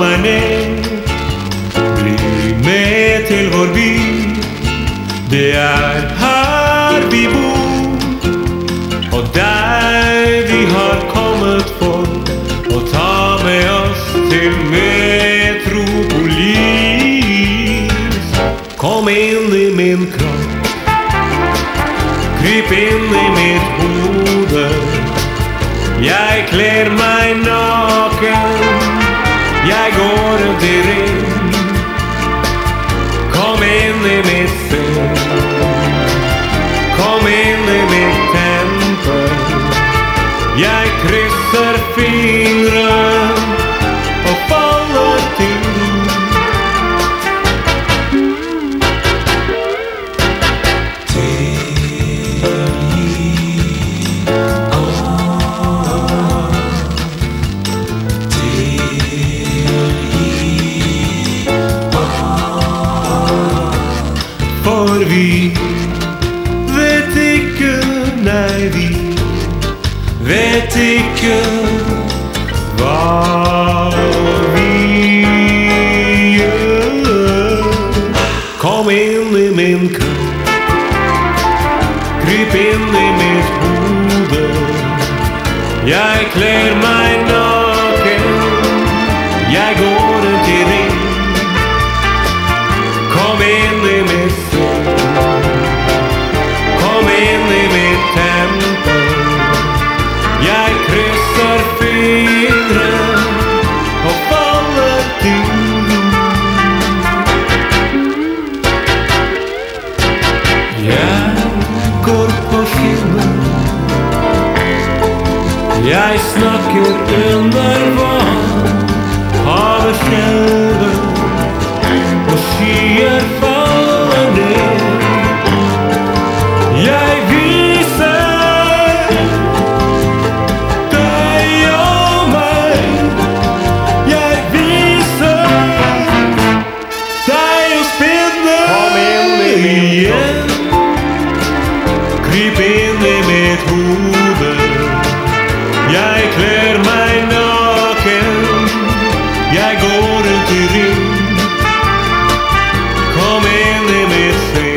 meg med. Bli med til vår by. Det er her vi bor, og der vi har kommet for å ta med oss til metropolis. Kom inn i min kropp, kryp inn i mitt hode. Jeg kler meg naken jeg går rundt i ring. Kom inn i mitt sinn, kom inn i mitt tempel. Jeg krysser fingre For vi vet ikke, nei vi vet ikke hva vi gjør. Kom inn i min kropp, kryp inn i mitt hode. Jeg kler meg Jeg går på skinner. Jeg snakker under vann. Havet skjelver. Kryp inn i mitt hode. Jeg kler meg naken, jeg går rundt i ring. Kom inn i mitt sinn.